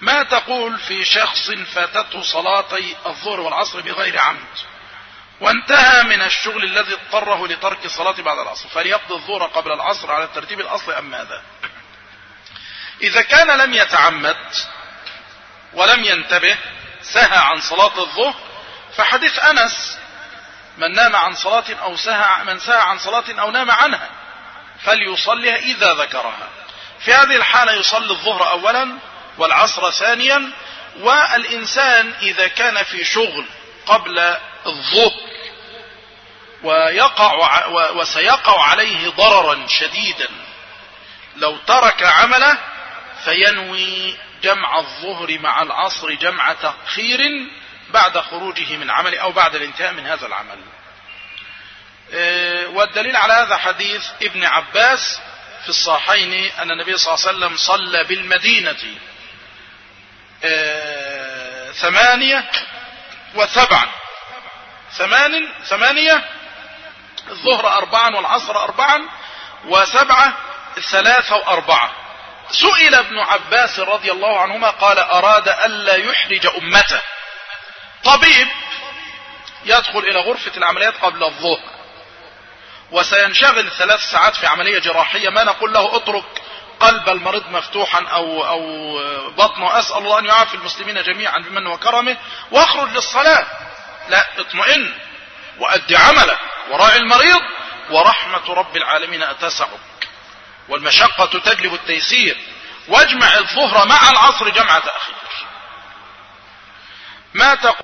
ما تقول في شخص فاتته صلاتي الظهر والعصر بغير عمد وانتهى من الشغل الذي اضطره لترك الصلاة بعد العصر فليقضي الظهر قبل العصر على الترتيب الأصل أم ماذا؟ إذا كان لم يتعمد ولم ينتبه سهى عن صلاة الظهر فحديث أنس من نام عن صلاة أو سهى من سهى عن صلاة أو نام عنها فليصليها إذا ذكرها. في هذه الحالة يصلي الظهر أولا والعصر ثانيا والإنسان إذا كان في شغل قبل الظهر ويقع وسيقع عليه ضررا شديدا. لو ترك عمله فينوي جمع الظهر مع العصر جمع تأخير بعد خروجه من عمله أو بعد الانتهاء من هذا العمل. آه، والدليل على هذا حديث ابن عباس في الصحيحين أن النبي صلى الله عليه وسلم صلى بالمدينة. ثمانية وسبعا. ثمان ثمانية الظهر أربعا والعصر أربعا وسبعة ثلاثة وأربعة. سئل ابن عباس رضي الله عنهما قال أراد ألا يحرج أمته. طبيب يدخل إلى غرفة العمليات قبل الظهر وسينشغل ثلاث ساعات في عملية جراحية. ما نقول له اترك قلب المريض مفتوحا أو, أو بطنه. أسأل الله أن يعافي المسلمين جميعا بمن وكرمه. واخرج للصلاة. لا اطمئن وأدي عملك. وراعي المريض. ورحمة رب العالمين أتسعك. والمشقة تجلب التيسير. واجمع الظهر مع العصر جمع تأخير ما تقول